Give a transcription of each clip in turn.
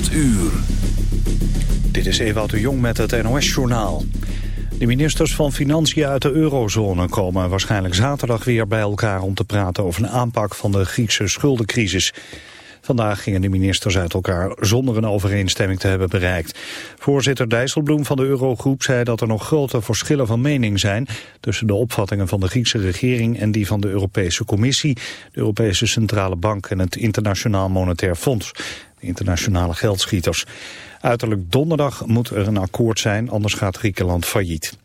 8 uur. Dit is Ewout de Jong met het NOS-journaal. De ministers van Financiën uit de eurozone komen waarschijnlijk zaterdag weer bij elkaar om te praten over een aanpak van de Griekse schuldencrisis. Vandaag gingen de ministers uit elkaar zonder een overeenstemming te hebben bereikt. Voorzitter Dijsselbloem van de Eurogroep zei dat er nog grote verschillen van mening zijn tussen de opvattingen van de Griekse regering en die van de Europese Commissie, de Europese Centrale Bank en het Internationaal Monetair Fonds, de internationale geldschieters. Uiterlijk donderdag moet er een akkoord zijn, anders gaat Griekenland failliet.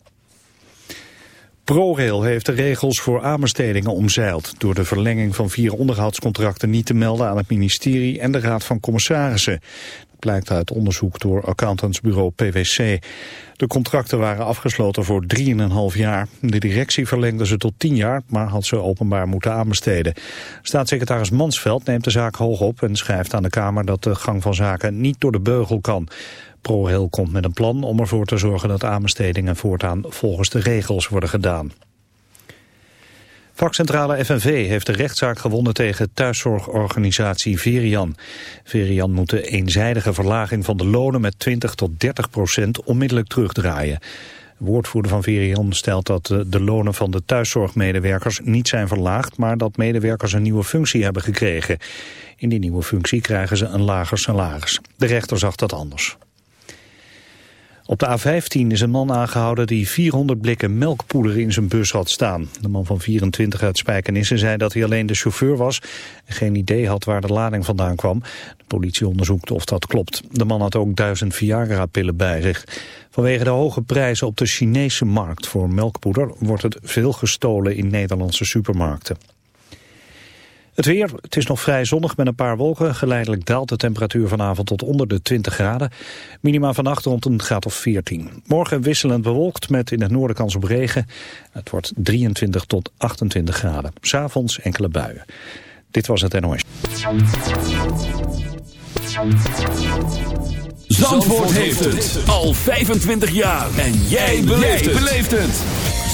ProRail heeft de regels voor aanbestedingen omzeild... door de verlenging van vier onderhoudscontracten niet te melden aan het ministerie en de Raad van Commissarissen. Dat blijkt uit onderzoek door accountantsbureau PwC. De contracten waren afgesloten voor 3,5 jaar. De directie verlengde ze tot 10 jaar, maar had ze openbaar moeten aanbesteden. Staatssecretaris Mansveld neemt de zaak hoog op en schrijft aan de Kamer dat de gang van zaken niet door de beugel kan. ProRail komt met een plan om ervoor te zorgen dat aanbestedingen voortaan volgens de regels worden gedaan. Vakcentrale FNV heeft de rechtszaak gewonnen tegen thuiszorgorganisatie Verian. Verian moet de eenzijdige verlaging van de lonen met 20 tot 30 procent onmiddellijk terugdraaien. De woordvoerder van Verian stelt dat de lonen van de thuiszorgmedewerkers niet zijn verlaagd, maar dat medewerkers een nieuwe functie hebben gekregen. In die nieuwe functie krijgen ze een lager salaris. De rechter zag dat anders. Op de A15 is een man aangehouden die 400 blikken melkpoeder in zijn bus had staan. De man van 24 uit Spijkenisse zei dat hij alleen de chauffeur was... en geen idee had waar de lading vandaan kwam. De politie onderzoekt of dat klopt. De man had ook duizend Viagra-pillen bij zich. Vanwege de hoge prijzen op de Chinese markt voor melkpoeder... wordt het veel gestolen in Nederlandse supermarkten. Het weer, het is nog vrij zonnig met een paar wolken. Geleidelijk daalt de temperatuur vanavond tot onder de 20 graden. Minima vannacht rond een graad of 14. Morgen wisselend bewolkt met in het noorden kans op regen. Het wordt 23 tot 28 graden. S'avonds enkele buien. Dit was het NOS. Zandvoort heeft het al 25 jaar. En jij beleeft het.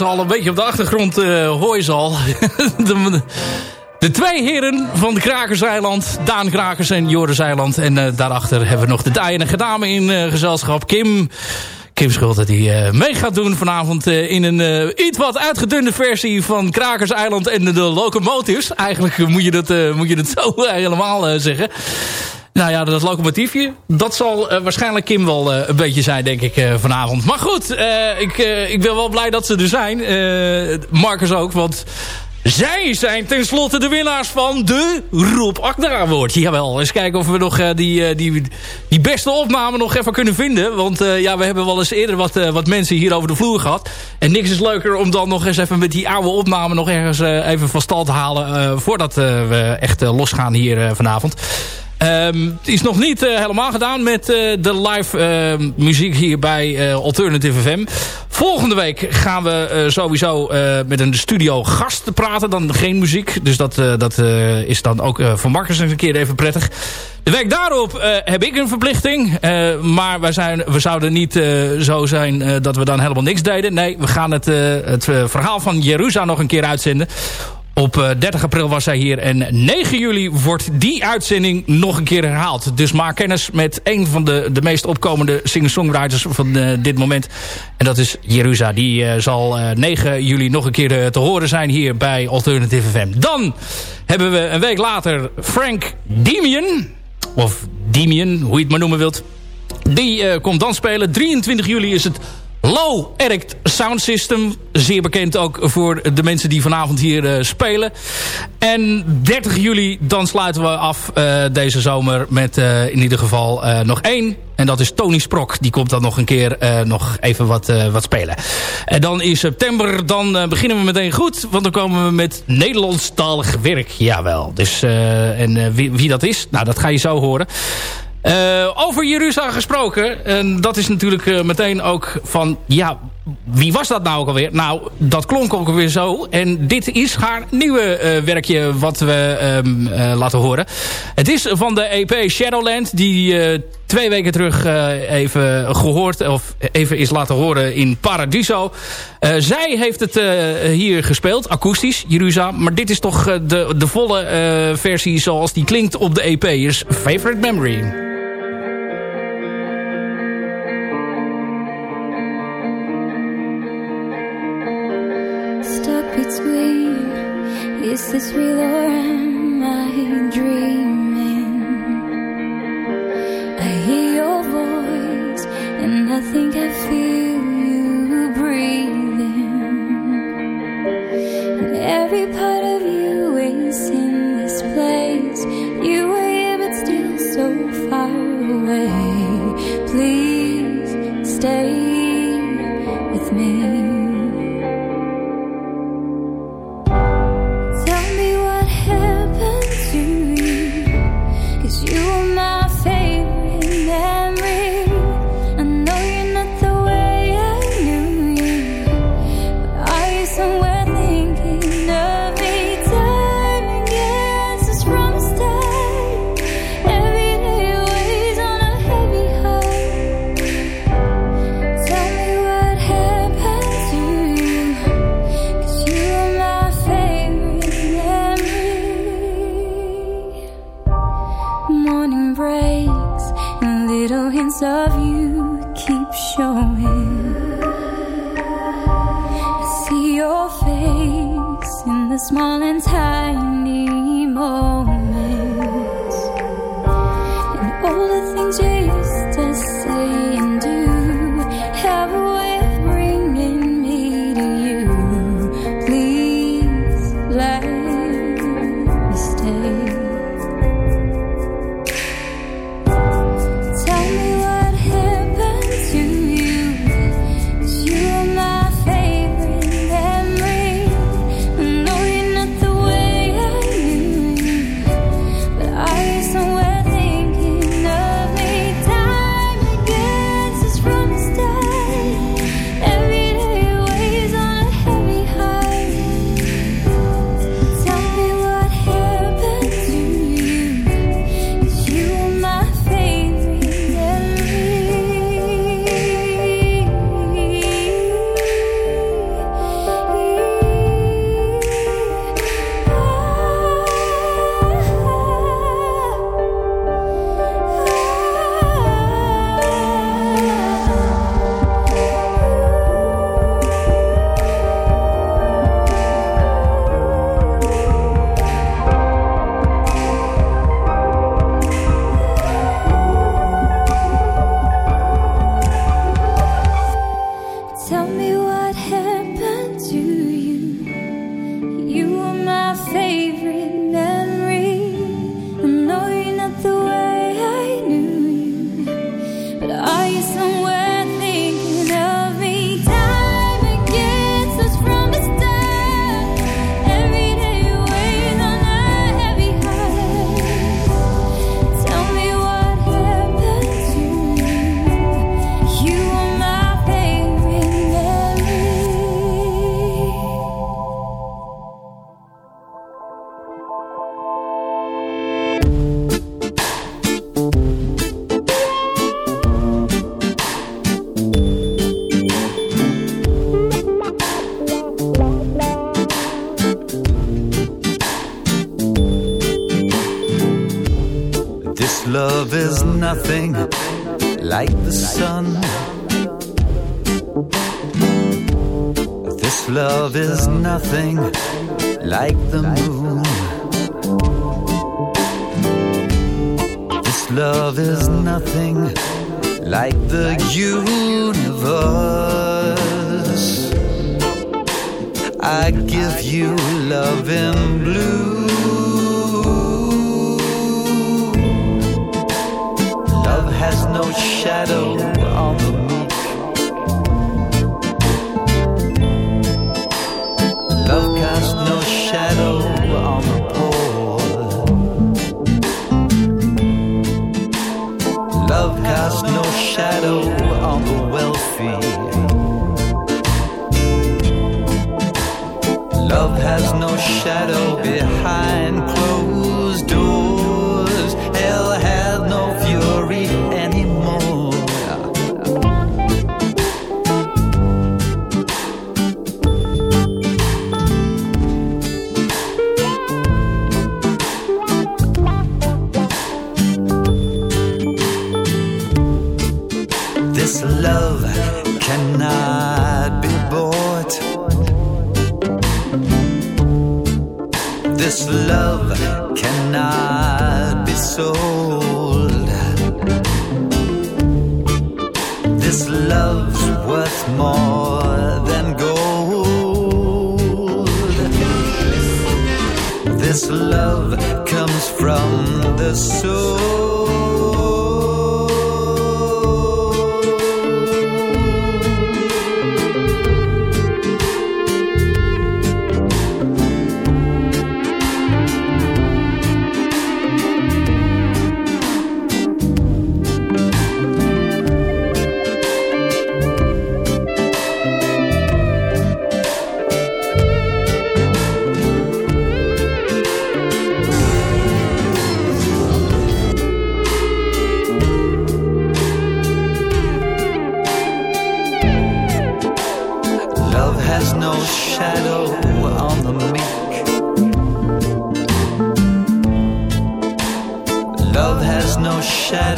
Al een beetje op de achtergrond, uh, hoor al. de, de, twee heren van de Krakerseiland, Daan Krakers en Joris Eiland. En uh, daarachter hebben we nog de Diane Dame in uh, gezelschap. Kim, Kim Schulte die mee gaat doen vanavond in een iets wat uitgedunde versie van Krakerseiland en de, de Locomotives. Eigenlijk moet je dat, moet je dat zo helemaal zeggen. Nou ja, dat locomotiefje, dat zal uh, waarschijnlijk Kim wel uh, een beetje zijn, denk ik, uh, vanavond. Maar goed, ik, ik ben wel blij dat ze er zijn. Marcus ook, want zij zijn tenslotte de winnaars van de Rob Akda Award. Jawel, eens kijken of we nog die, die, die beste opname nog even kunnen vinden. Want ja, we hebben wel eens eerder wat, wat mensen hier over de vloer gehad. En niks is leuker om dan nog eens even met die oude opname nog ergens even van stal te halen. voordat we echt losgaan hier vanavond. Um, het is nog niet uh, helemaal gedaan met uh, de live uh, muziek hier bij Alternative FM. Volgende week gaan we sowieso met een studio gast praten. Dan geen muziek. Dus dat, dat is dan ook voor Marcus een keer even prettig. De week daarop heb ik een verplichting. maar wij zijn, we zouden niet zo zijn dat we dan helemaal niks deden. Nee, we gaan het, het verhaal van Jeruzalem nog een keer uitzenden op 30 eh, april was hij hier en 9 juli wordt die uitzending nog een keer herhaald. Dus maak kennis met een van de, de meest opkomende singer-songwriters van uh, dit moment. En dat is Jerusa. Die uh, zal 9 juli nog een keer te horen zijn hier bij Alternative FM. Dan hebben we een week later Frank Demian. Of Demian, hoe je het maar noemen wilt. Die komt dan spelen. 23 juli is het Low Erect Sound System. Zeer bekend ook voor de mensen die vanavond hier uh, spelen. En 30 juli dan sluiten we af uh, deze zomer met uh, in ieder geval nog één. En dat is Tony Sprok. Die komt dan nog een keer nog even wat, wat spelen. En dan in september dan beginnen we meteen goed. Want dan komen we met Nederlandstalig werk. Jawel. Dus, en wie dat is, nou dat ga je zo horen. Uh, over Jeruzalem gesproken. En dat is natuurlijk uh, meteen ook van... Ja, wie was dat nou ook alweer? Nou, dat klonk ook alweer zo. En dit is haar nieuwe uh, werkje wat we um, laten horen. Het is van de EP Shadowland. Die twee weken terug even gehoord. Of even is laten horen in Paradiso. zij heeft het hier gespeeld. Akoestisch, Jeruzalem. Maar dit is toch de, de volle versie zoals die klinkt op de EP. Is Favorite Memory. This real or am I dreaming? I hear your voice and I think I feel you breathing. And every part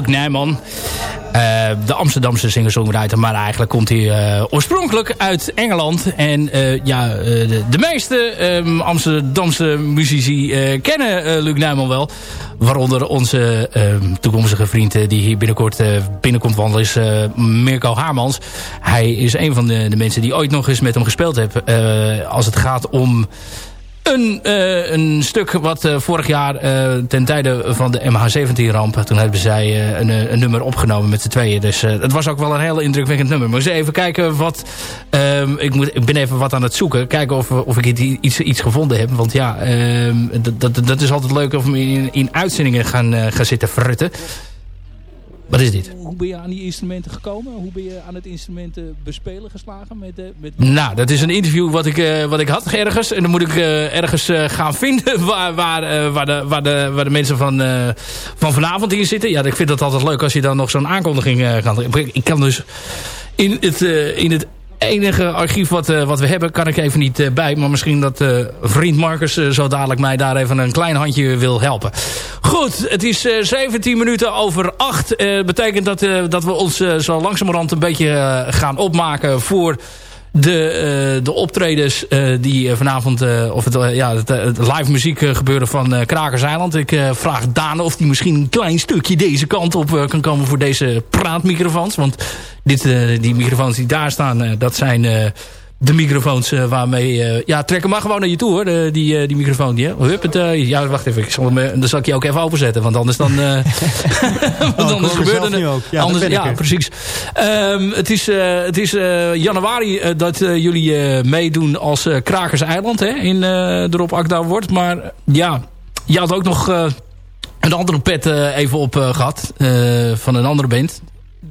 Luc Nijman. Uh, de Amsterdamse singer-songwriter. Maar eigenlijk komt hij uh, oorspronkelijk uit Engeland. En uh, ja, de, de, meeste um, Amsterdamse muzici kennen Luc Nijman wel. Waaronder onze ehm, toekomstige vriend die hier binnenkort binnenkomt wandelen is Mirko Haarmans. Hij is een van de, de, mensen die ooit nog eens met hem gespeeld hebben. als het gaat om een, uh, een stuk wat uh, vorig jaar uh, ten tijde van de MH17-ramp... toen hebben zij een, een, nummer opgenomen met z'n tweeën. Dus het was ook wel een heel indrukwekkend nummer. Maar eens even kijken wat... Ehm, ik, moet, ik ben even wat aan het zoeken. Kijken of, of ik iets, iets gevonden heb. Want ja, ehm, dat, dat, dat is altijd leuk om in, in uitzendingen gaan, gaan zitten frutten. Wat is dit? Hoe ben je aan die instrumenten gekomen? Hoe ben je aan het instrumenten bespelen geslagen? Met, met... Nou, dat is een interview wat ik, uh, wat ik had ergens. En dan moet ik uh, ergens uh, gaan vinden waar, waar, waar, de, waar, de, waar de mensen van, van vanavond in zitten. Ja, ik vind dat altijd leuk als je dan nog zo'n aankondiging kan... Ik kan dus in het, in het enige archief wat, uh, wat we hebben kan ik even niet uh, bij. Maar misschien dat uh, vriend Marcus zo dadelijk mij daar even een klein handje wil helpen. Goed, het is 17 minuten over 8. betekent dat, dat we ons zo langzamerhand een beetje gaan opmaken voor de, uh, de optredens uh, die vanavond, uh, of het, ja, het, live muziek gebeuren van Krakers Eiland. Ik vraag Daan of die misschien een klein stukje deze kant op kan komen voor deze praatmicrofoons. Want dit, die microfoons die daar staan, dat zijn de microfoons uh, waarmee... Uh, ja, trek hem maar gewoon naar je toe hoor, de, die, uh, die microfoon. Die, Hup, het, ja, wacht even, ik zal hem, dan zal ik je ook even openzetten. Want anders dan... want oh, anders gebeurt er... Ook. Ja, anders, ja precies. Um, het is, het is januari dat jullie meedoen als Krakers Eiland hè, in de Rob Akda wordt. Maar ja, je had ook nog een andere pet even op gehad van een andere band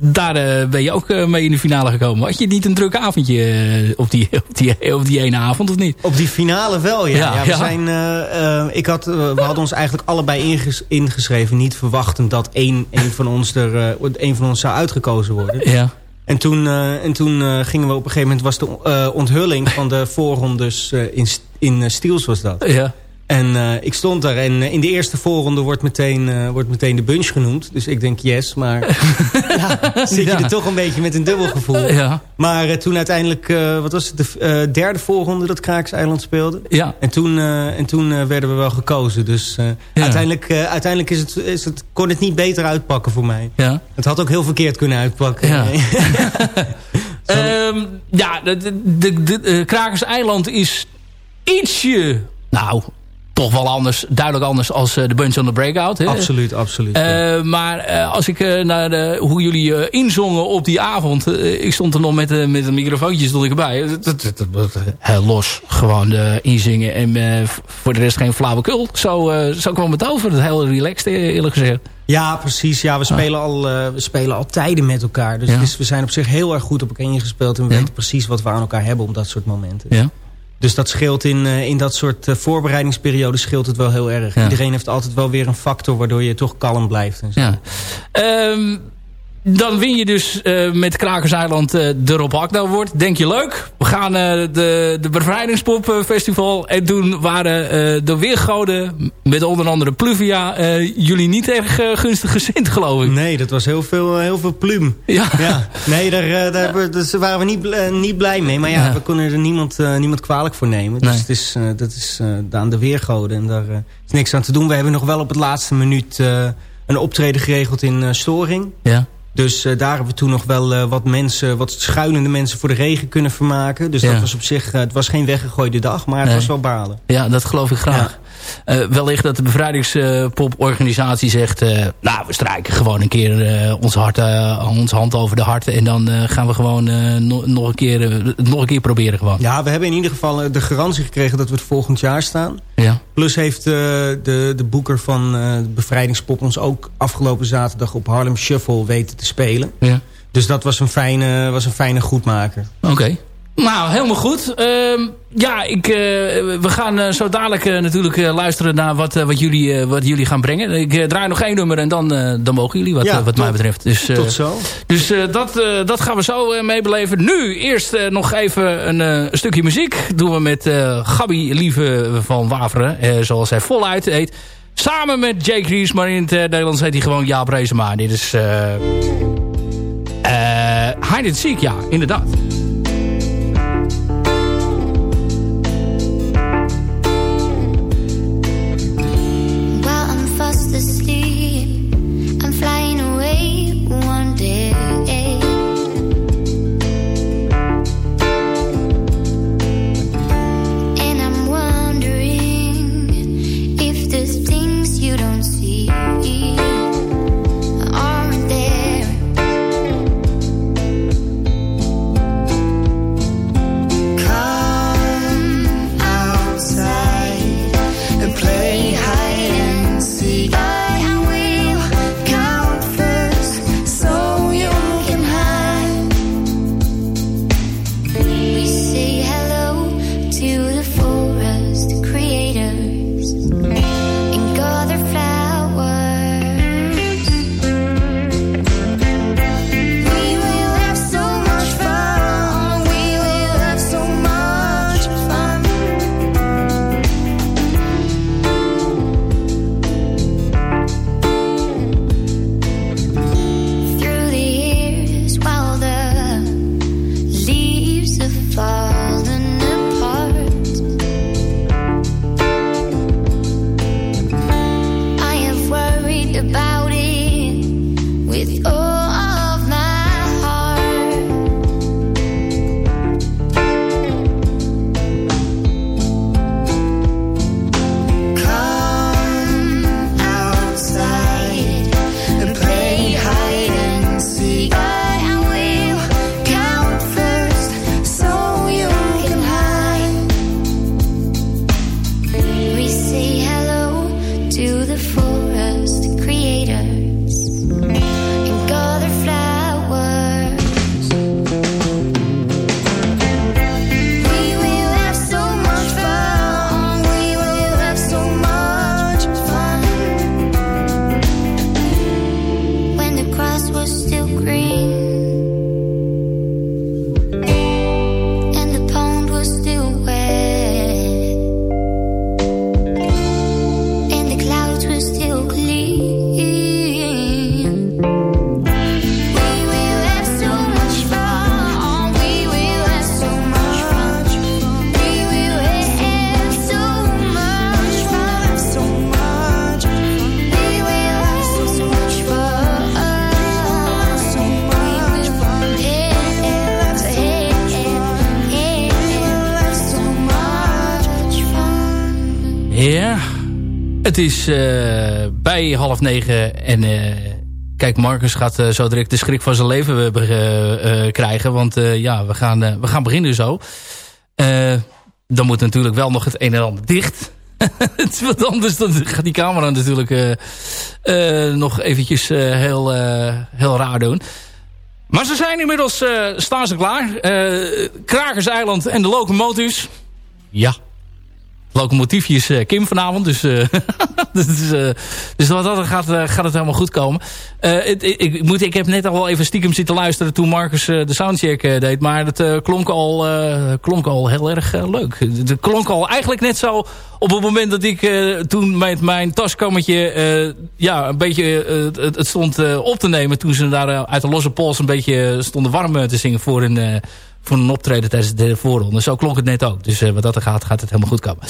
daar uh, ben je ook uh, mee in de finale gekomen. Had je niet een druk avondje uh, op, die, op, die, op die ene avond, of niet? Op die finale wel, ja. ja, ja we, Zijn, ik had, we hadden ons eigenlijk allebei inges ingeschreven. Niet verwachtend dat één, één, van ons er, één van ons zou uitgekozen worden. Ja. En toen, en toen gingen we op een gegeven moment... was de onthulling van de voorrondes in, in Stiels was dat. Ja. En uh, ik stond daar en uh, in de eerste voorronde wordt meteen, uh, wordt meteen de bunch genoemd. Dus ik denk yes, maar ja, zit je er toch een beetje met een dubbel gevoel. Ja. Maar toen uiteindelijk, wat was het, de derde voorronde dat Kraaks Eiland speelde. Ja. En toen, en toen werden we wel gekozen. Dus uiteindelijk, uiteindelijk is het, is het, kon het niet beter uitpakken voor mij. Ja. Het had ook heel verkeerd kunnen uitpakken. Ja, um, ja de, de, de, de Krakers Eiland is ietsje... Nou, toch wel anders, duidelijk anders als uh, de Bunch on the Breakout. Hè? Absoluut, absoluut. Uh, maar uh, als ik naar de, hoe jullie inzongen op die avond... ik stond er nog met, met een microfoontje stond ik erbij. Heel los, gewoon inzingen. En voor de rest geen flauwekul. Zo, zo kwam het over. Het heel relaxed, eerlijk gezegd. Ja, precies. Ja, we spelen, al, we spelen al tijden met elkaar. Dus, ja. dus, we zijn op zich heel erg goed op elkaar ingespeeld. En we ja. weten precies wat we aan elkaar hebben op dat soort momenten. Ja. Dus dat scheelt in, uh, in dat soort uh, voorbereidingsperiodes scheelt het wel heel erg. Ja. Iedereen heeft altijd wel weer een factor waardoor je toch kalm blijft. En zo. Ja. Um, dan win je dus uh, met Krakerseiland uh, de Rob wordt. Denk je leuk? We gaan uh, de, de Bevrijdingspop Festival en doen waren de weergoden met onder andere Pluvia jullie niet erg gunstig gezind geloof ik. Nee, dat was heel veel, heel veel plum. Ja. ja. Nee, daar, daar, daar waren we niet, niet blij mee. Maar ja, ja. we konden er niemand, niemand kwalijk voor nemen. Dus nee. het is, dat is aan de weergoden en daar is niks aan te doen. We hebben nog wel op het laatste minuut een optreden geregeld in Storing. Ja. Dus daar hebben we toen nog wel wat mensen, wat schuilende mensen voor de regen kunnen vermaken. Dus dat was op zich, het was geen weggegooide dag, maar het was wel balen. Ja, dat geloof ik graag. Uh, wellicht dat de bevrijdingspop-organisatie zegt... Uh, nou, we strijken gewoon een keer uh, onze, hart, onze hand over de harten... en dan gaan we gewoon no nog, een keer, nog een keer proberen gewoon. Ja, we hebben in ieder geval de garantie gekregen dat we het volgend jaar staan. Ja. Plus heeft de, de boeker van bevrijdingspop ons ook afgelopen zaterdag... op Harlem Shuffle weten te spelen. Ja. Dus dat was een fijne, was een fijne goedmaker. Oké. Nou, helemaal goed. Uh, ja, ik, uh, we gaan uh, zo dadelijk uh, natuurlijk luisteren naar wat, wat, jullie, wat jullie gaan brengen. Ik draai nog één nummer en dan, dan mogen jullie wat, ja, wat mij betreft. Dus, tot zo. Dus dat, dat gaan we zo meebeleven. Nu eerst nog even een stukje muziek. Doen we met Gabi Lieve van Waveren, zoals hij voluit heet. Samen met Jake Ries, maar in het Nederlands heet hij gewoon Jaap Reesema. Dit is... eh Hide and Seek, ja, inderdaad. Is uh, bij half negen. En uh, kijk, Marcus gaat uh, zo direct de schrik van zijn leven krijgen. Want ja, we gaan, we gaan beginnen zo. dan moet natuurlijk wel nog het een en ander dicht. het is wat anders, dan gaat die camera natuurlijk nog eventjes heel, heel raar doen. Maar ze zijn inmiddels, staan ze klaar. Krakerseiland en de locomotives. Ja, locomotiefje is uh, Kim vanavond. Dus, dus, uh, dus wat dat gaat, gaat het helemaal goed komen. Het, ik, moet, ik heb net al wel even stiekem zitten luisteren toen Marcus de soundcheck deed. Maar het klonk, al, klonk al heel erg leuk. Het klonk al eigenlijk net zo op het moment dat ik toen met mijn taskammetje ja, een beetje het, het, stond op te nemen. Toen ze daar uit de losse pols een beetje stonden warm te zingen voor een voor een optreden tijdens de voorronde. Zo klonk het net ook. Dus uh, wat dat er gaat, gaat het helemaal goed komen.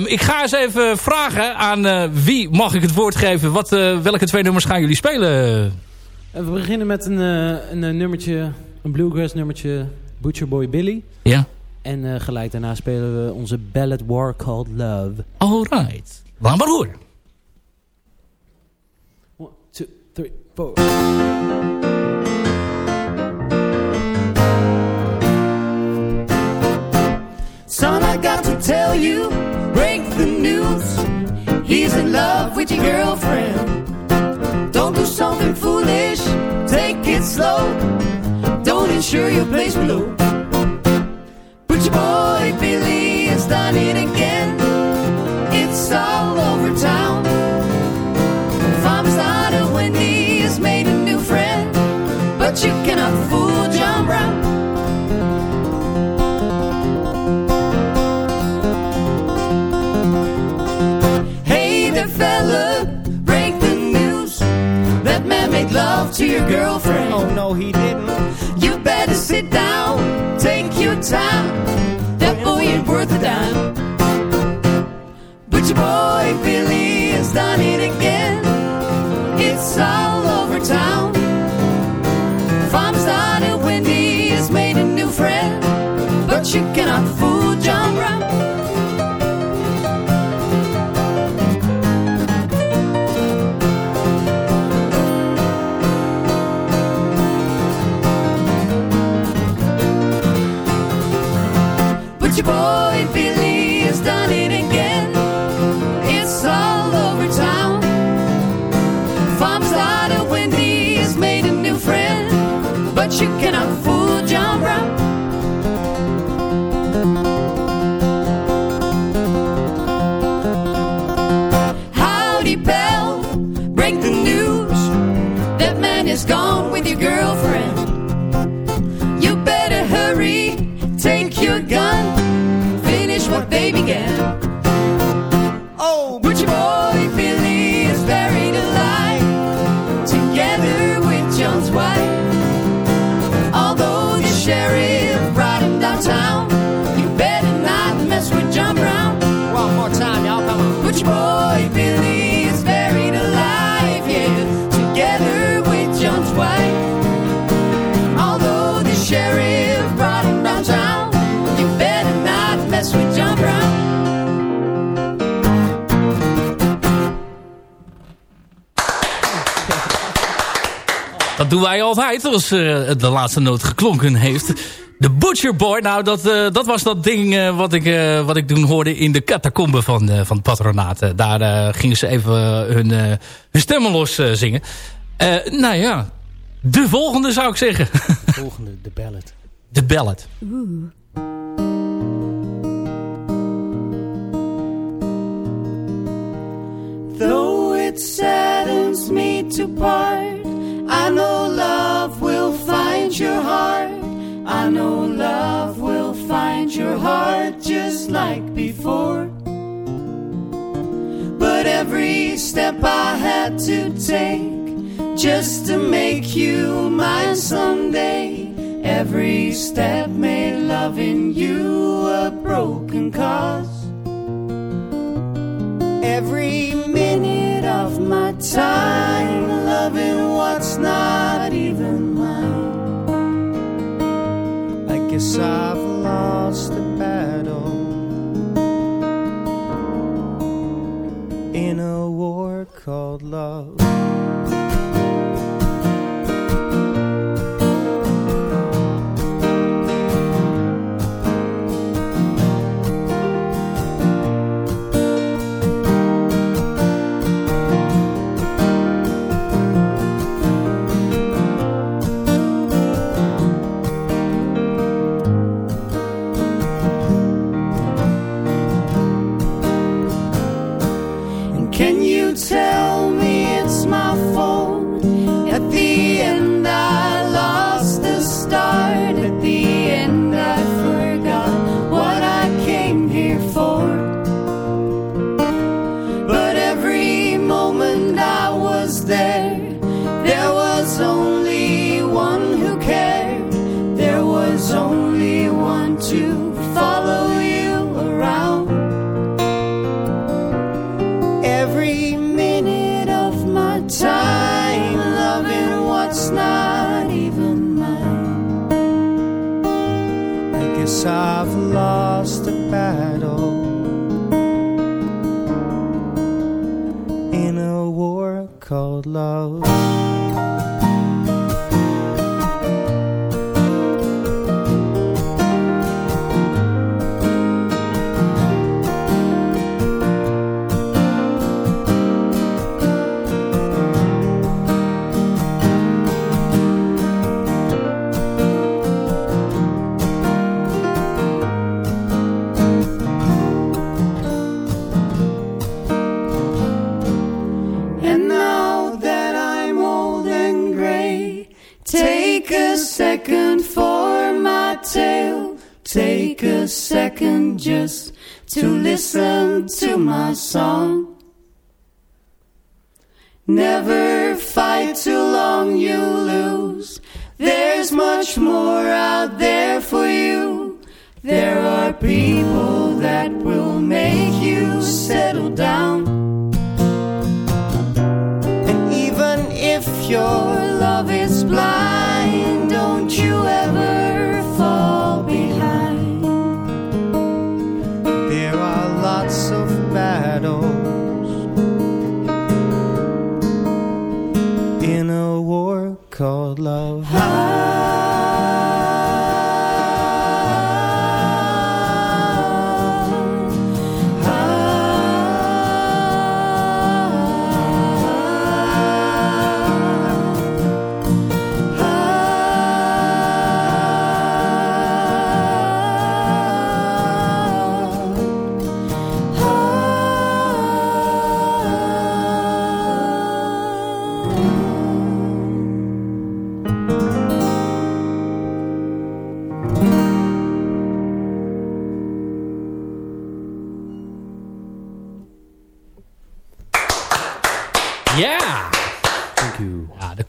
Um, ik ga eens even vragen aan uh, wie mag ik het woord geven. Wat, uh, welke twee nummers gaan jullie spelen? we beginnen met een, een, nummertje, een bluegrass nummertje, Butcher Boy Billy. Ja. En gelijk daarna spelen we onze ballad War Called Love. Alright. Laat maar horen. One, two, three, four. Tell you, break the news. He's in love with your girlfriend. Don't do something foolish, take it slow. Don't insure your place below. But your boy Billy has done to your girlfriend. Oh, no, he didn't. You better sit down, take your time. That boy ain't worth a dime. But your boy Billy has done it again. It's all over town. Farm's daughter Wendy has made a new friend. But you cannot fool John boy Billy has done it again. It's all over town. Farm's daughter Wendy has made a new friend, but you cannot fool doen wij altijd als uh, de laatste noot geklonken heeft. De Butcher Boy, nou dat, uh, dat was dat ding uh, wat, ik, wat ik toen hoorde in de catacombe van, van het patronaat. daar gingen ze even hun, hun stemmen los zingen. nou ja, de volgende zou ik zeggen. De volgende, de ballad. De ballad. Oeh. Though it saddens me to part, like before. But every step I had to take just to make you mine someday. Every step made loving you a broken cause. Every minute of my time loving what's not even mine. I guess I've called love. I've lost a battle in a war called love. To listen to my song. Never fight too long, you lose. There's much more out there for you. There are people that will make you settle down. And even if your love is love.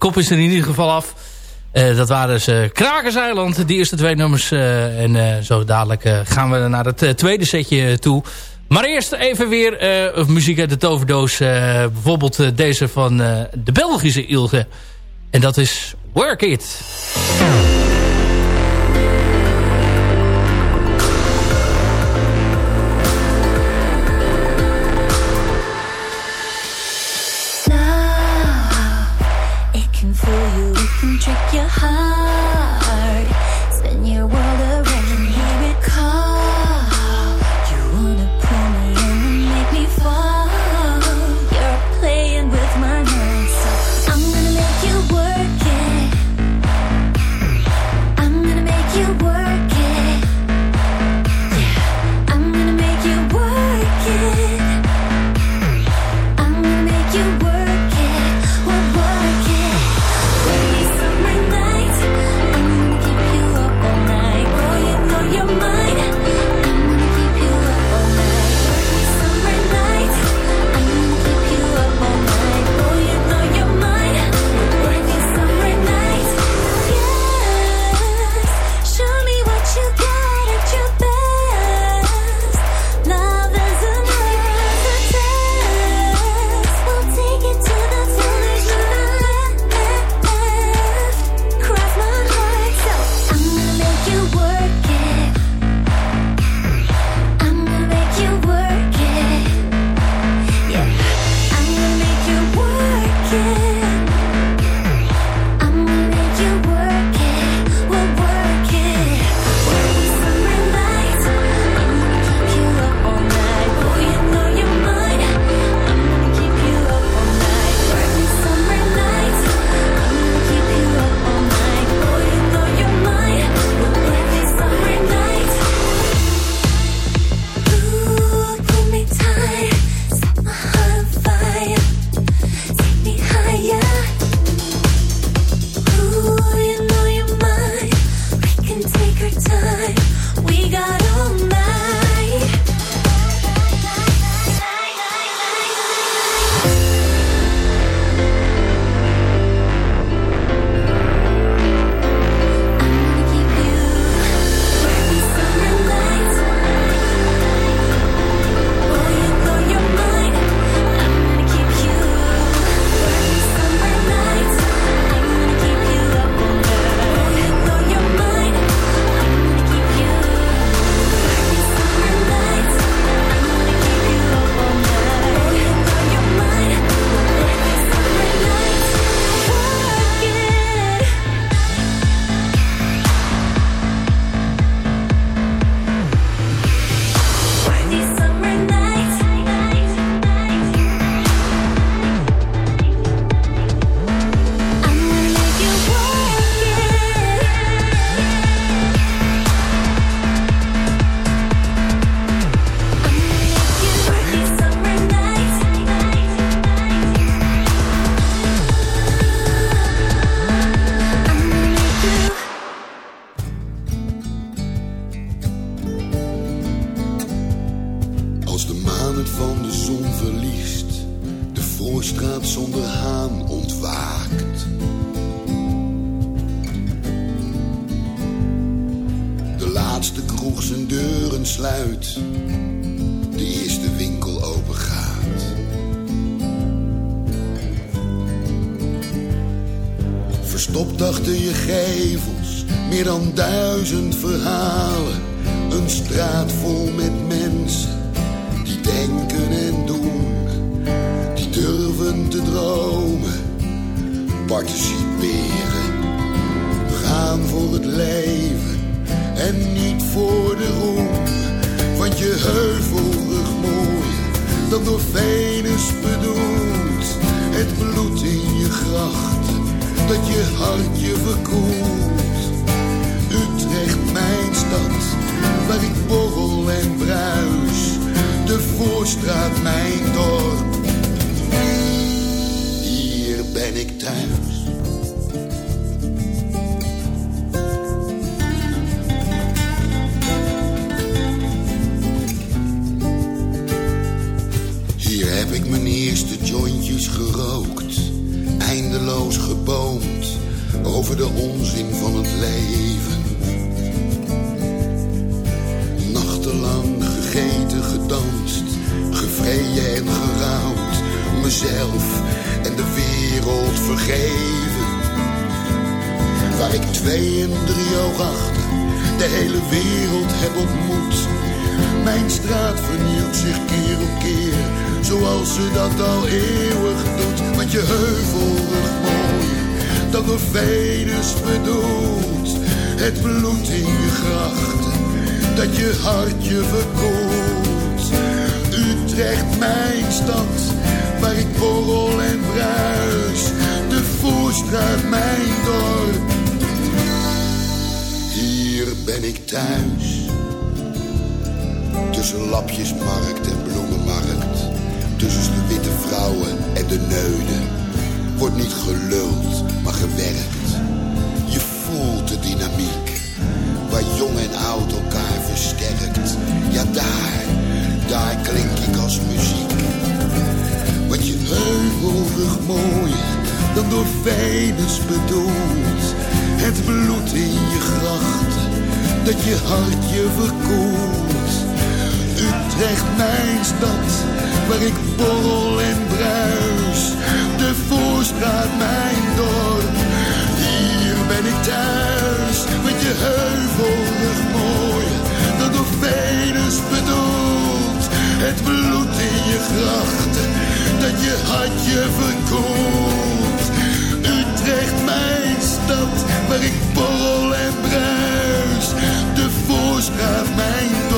Kop is er in ieder geval af. Uh, dat waren dus uh, Krakerseiland, die eerste twee nummers. Uh, en zo dadelijk gaan we naar het tweede setje toe. Maar eerst even weer muziek uit de toverdoos. bijvoorbeeld deze van de Belgische Ilge. En dat is Work It. 也好 Je gevels, meer dan duizend verhalen. Een straat vol met mensen die denken en doen, die durven te dromen, participeren, gaan voor het leven en niet voor de roem. Want je heuvelrug mooier dan door Venus bedoeld, het bloed in je grachten dat je hartje verkoelt. Utrecht, mijn stad, waar ik borrel en bruis. De voorstraat, mijn dorp. Hier ben ik thuis. De onzin van het leven. Nachtenlang gegeten, gedanst, gevreden en gerouwd, mezelf en de wereld vergeven. Waar ik twee en drie oog achter de hele wereld heb ontmoet. Mijn straat vernieuwt zich keer op keer, zoals ze dat al eeuwig doet. Want je mooi, dat door Venus bedoelt. Het bloed in je grachten, dat je hartje verkoelt. Utrecht, mijn stad, waar ik borrel en bruis. De Voorstraat, mijn dorp. Hier ben ik thuis. Tussen lapjesmarkt en bloemenmarkt. Tussen de witte vrouwen en de neuden. Wordt niet geluld, gewerkt. Je voelt de dynamiek. Waar jong en oud elkaar versterkt. Ja, daar, daar klink ik als muziek. Want je heuvelrug mooier dan door Venus bedoeld. Het bloed in je grachten, dat je hartje verkoelt. Utrecht, mijn stad, waar ik borrel en bruis. De Voorstraat, mijn dorp, hier ben ik thuis. Met je heuvelrug mooi, dat door Venus bedoeld. Het bloed in je grachten, dat je hartje verkoelt. Utrecht, mijn stad, waar ik borrel en bruis. De Voorstraat, mijn dorp.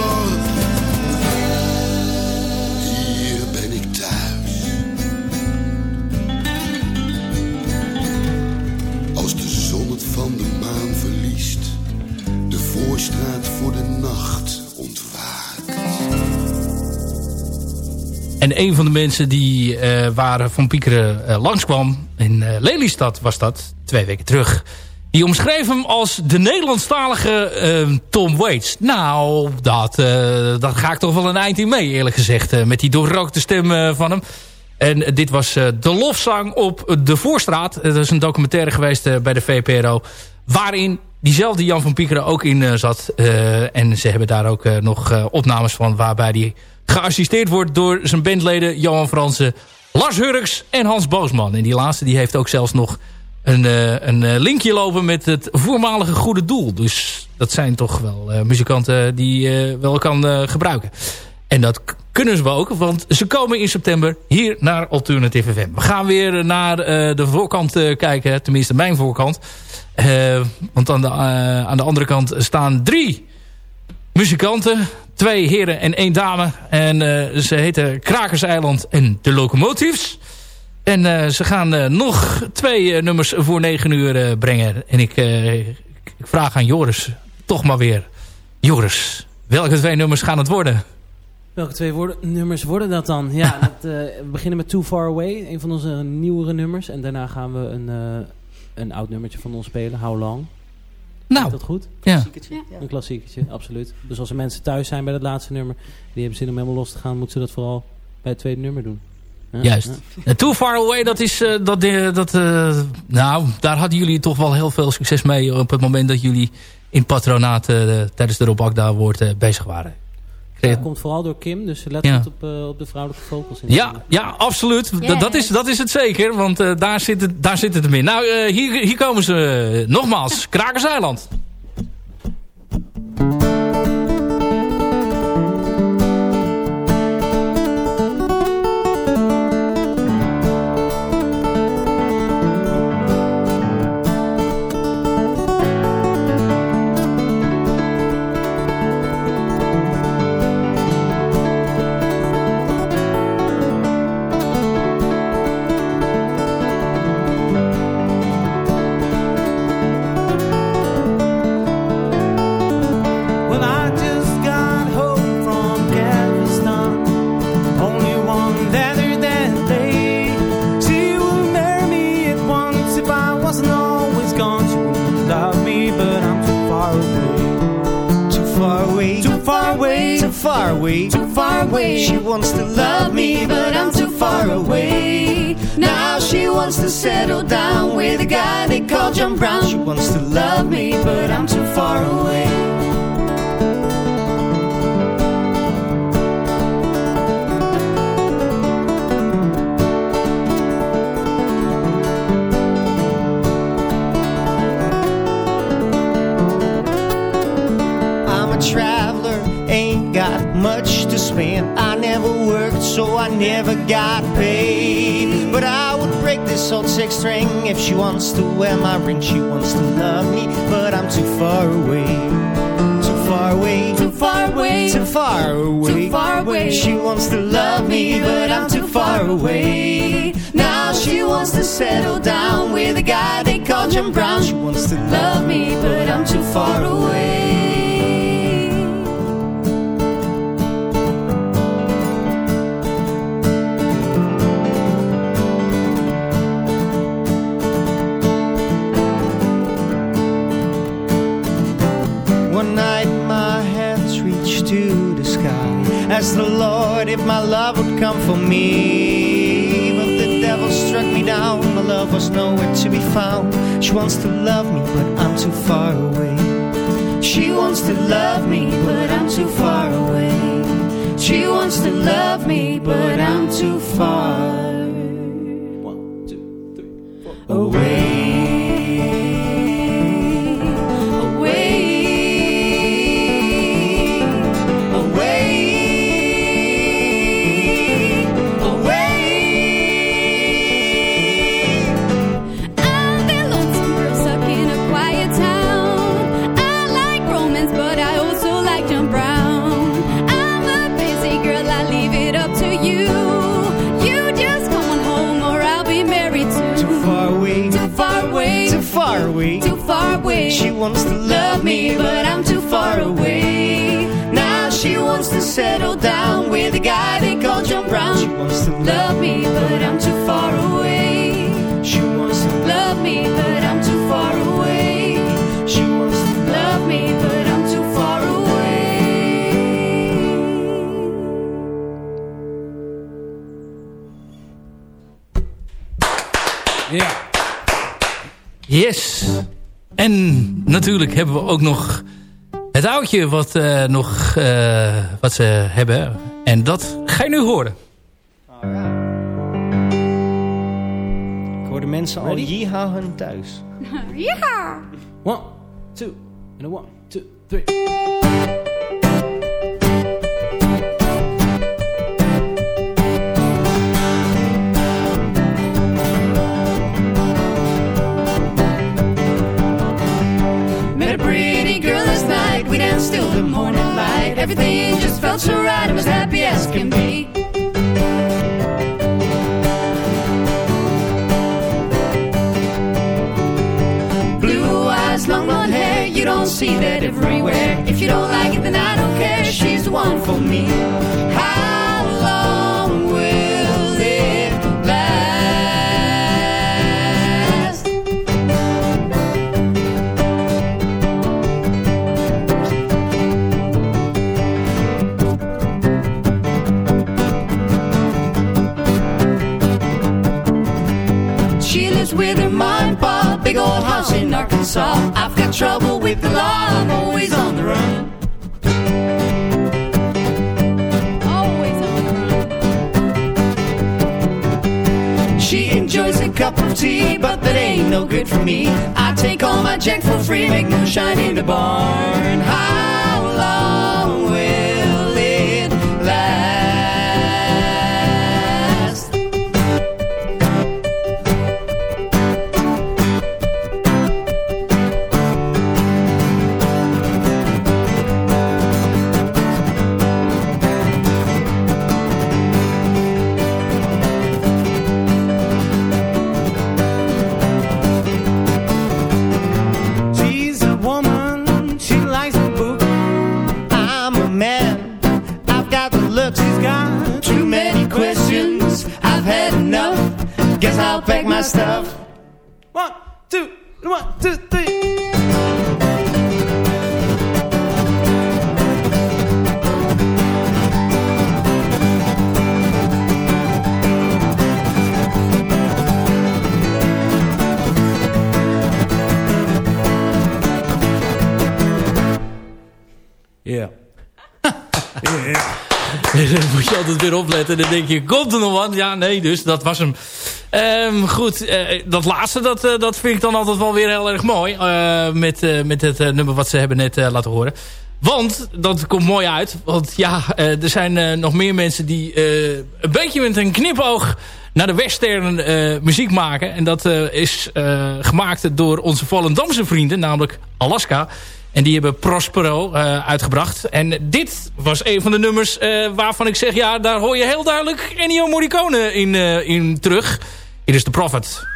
En een van de mensen die uh, waar Van Piekeren uh, langskwam, in uh, Lelystad was dat, twee weken terug. Die omschreef hem als de Nederlandstalige Tom Waits. Nou, dat, dat ga ik toch wel een eind in mee, eerlijk gezegd. met die doorrookte stem van hem. En dit was de lofzang op de Voorstraat. Dat is een documentaire geweest bij de VPRO. Waarin diezelfde Jan van Piekeren ook in zat. en ze hebben daar ook nog opnames van waarbij die geassisteerd wordt door zijn bandleden Johan Fransen, Lars Hurks en Hans Boosman. En die laatste die heeft ook zelfs nog een, uh, een linkje lopen met het voormalige goede doel. Dus dat zijn toch wel uh, muzikanten die je wel kan gebruiken. En dat kunnen ze ook, want ze komen in september hier naar Alternative FM. We gaan weer naar de voorkant kijken, tenminste mijn voorkant. want aan de, aan de andere kant staan drie muzikanten. Twee heren en één dame. En uh, ze heten Krakerseiland en de Locomotives. En uh, ze gaan uh, nog twee nummers voor negen uur brengen. En ik, ik, vraag aan Joris toch maar weer. Joris, welke twee nummers gaan het worden? Welke twee woorden, nummers worden dat dan? Ja, dat, we beginnen met Too Far Away. Een van onze nieuwere nummers. En daarna gaan we een, een oud nummertje van ons spelen. How Long. Nou, Is dat goed? Ja. ja. Een klassiekertje, absoluut. Dus als er mensen thuis zijn bij dat laatste nummer... die hebben zin om helemaal los te gaan... moeten ze dat vooral het tweede nummer doen. Ja, Juist. ja. Too Far Away, dat is... eh, dat, eh, dat, eh, nou, daar hadden jullie toch wel heel veel succes mee... op het moment dat jullie in patronaat eh, tijdens de Rob Akda Award eh, bezig waren. Ja, dat komt vooral door Kim, dus let Ja. op, eh, op de vrouwelijke vocals. in Ja, ja absoluut. Dat, is, dat is het zeker, want eh, daar, zit het, daar zit het hem in. Nou, eh, hier, hier komen ze nogmaals. Krakerseiland. Asked the Lord if my love would come for me. But the devil struck me down. My love was nowhere to be found. She wants to love me, but I'm too far away. She wants to love me, but I'm too far away. She wants to love me, but I'm too far natuurlijk hebben we ook nog het oudje wat, eh, nog, eh, wat ze hebben. En dat ga je nu horen. Ik hoor de mensen al jeehahen thuis. Ja! One, two, and a one, two, three. Felt so right, I was happy as can be. Blue eyes, long blonde hair, you don't see that everywhere. If you don't like it, then I don't care. She's the one for me. How old house in Arkansas. I've got trouble with the law. I'm always on the run. She enjoys a cup of tea, but that ain't no good for me. I take all my jack for free, make moonshine in the barn. How one, two, one, two, three. Ja. Dan moet je altijd weer opletten. Dan denk je, komt er nog wat? Ja, nee, dus dat was hem. Ehm, goed, eh, dat laatste, dat, eh, dat vind ik dan altijd wel weer heel erg mooi. eh, met, met het nummer wat ze hebben net laten horen. Want, dat komt mooi uit. Want ja, er zijn nog meer mensen die een beetje met een knipoog naar de western muziek maken. En dat is gemaakt door onze Volendamse vrienden, namelijk Alaska. En die hebben Prospero eh, uitgebracht. En dit was een van de nummers eh, waarvan ik zeg... ja, daar hoor je heel duidelijk Ennio Morricone in, eh, in terug. Hier is The Prophet.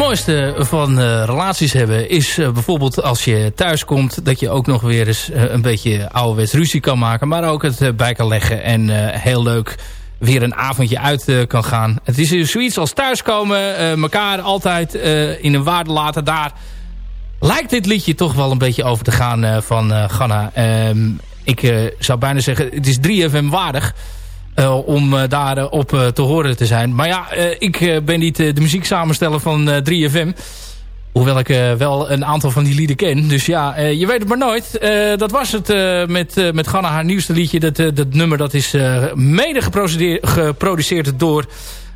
Mooiste van eh, relaties hebben is eh, bijvoorbeeld als je thuis komt... dat je ook nog weer eens eh, een beetje ouderwets ruzie kan maken... maar ook het bij kan leggen en heel leuk weer een avondje uit kan gaan. Het is zoiets als thuiskomen, elkaar altijd in een waarde laten. Daar lijkt dit liedje toch wel een beetje over te gaan van Ganna. Ehm, ik zou bijna zeggen, het is 3FM waardig... eh, om eh, daarop op te horen te zijn. Maar ja, eh, ik eh, ben niet eh, de muzieksamensteller van eh, 3FM. Hoewel ik eh, wel een aantal van die lieden ken. Dus ja, eh, je weet het maar nooit. Eh, dat was het eh, met, eh, met Ganna, haar nieuwste liedje. Dat, eh, dat nummer dat is eh, mede geproduceerd, door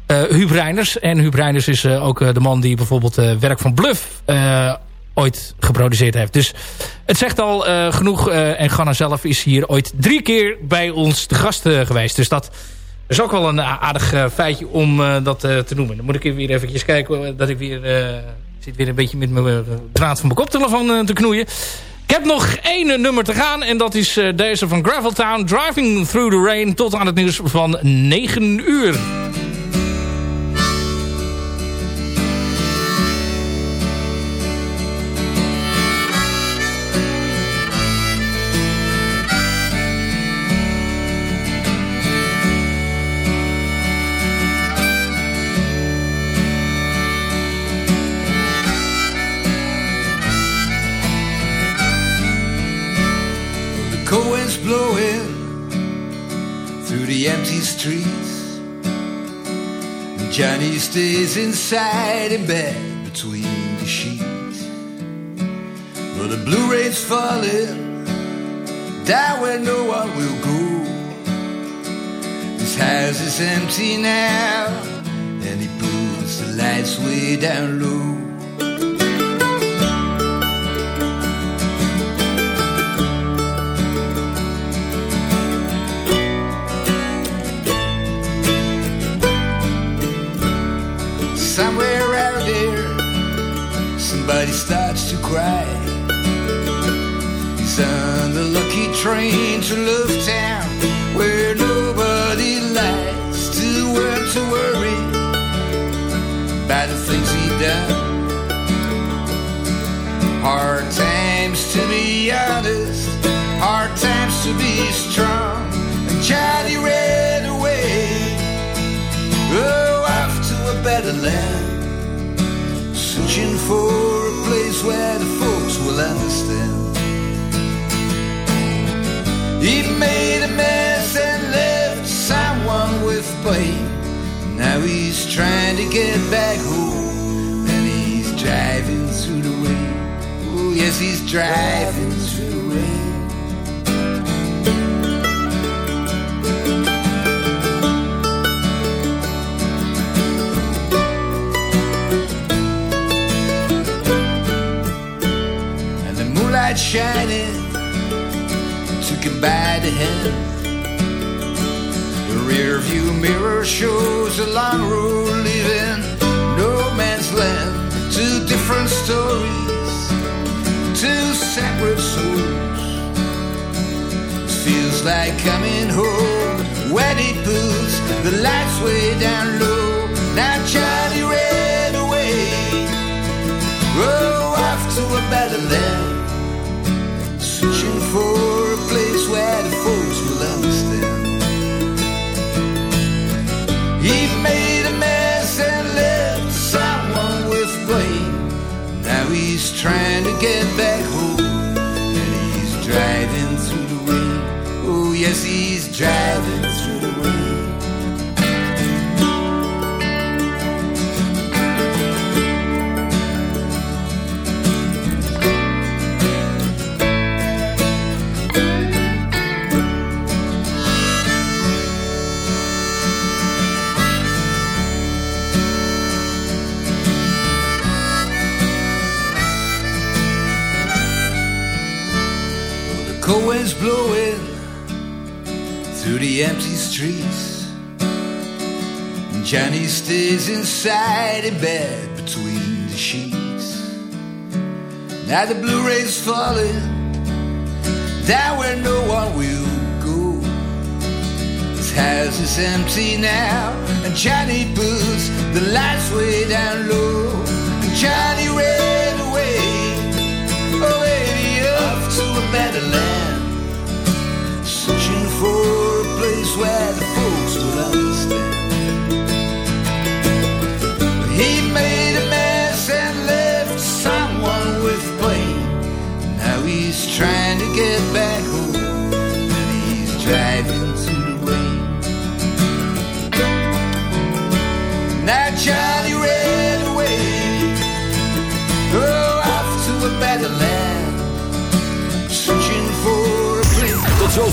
eh Huub Reiners. En Huub Reiners is eh, ook eh, de man die bijvoorbeeld eh, werk van Bluff eh, ooit geproduceerd heeft. Dus het zegt al eh, genoeg. eh, en Ganna zelf is hier ooit drie keer bij ons te gast eh, geweest. Dus dat is ook wel een aardig feitje om dat te noemen. Dan moet ik weer eventjes kijken dat ik weer... zit weer een beetje met mijn draad van mijn koptelefoon te knoeien. Ik heb nog één nummer te gaan. En dat is deze van Graveltown. Driving Through the Rain. Tot aan het nieuws van 9 uur. Streets. And Johnny stays inside in bed between the sheets. But the blue rain's falling down where no one will go. His house is empty now, and he puts the lights way down low. Starts to cry. He's on the lucky train to Love Town, where nobody likes to work to worry about the things he done. Hard times to be honest, hard times to be strong. And Johnny ran away, oh, off to a better land, searching for a place where the folks will understand. He made a mess and left someone with pain. Now he's trying to get back home, and he's driving through the rain. Oh, yes, he's driving moonlight shining took him by the hand. The rear view mirror shows a long road leaving no man's land. Two different stories, two separate souls. Feels like coming home he puts the lights way down low. Now Johnny ran away, oh, off to a better land for a place where the folks will understand. He made a mess and left someone with blame. Now he's trying to get back home, and he's driving through the rain. Oh yes, he's driving through the rain. Streets. And Johnny stays inside in bed between the sheets. Now the blue rays falling down where no one will go. His house is empty now, and Johnny puts the lights way down low. And Johnny ran away, baby, off to a better land, searching for place where the folks will understand. He made a mess and left someone with blame. Now he's trying to get back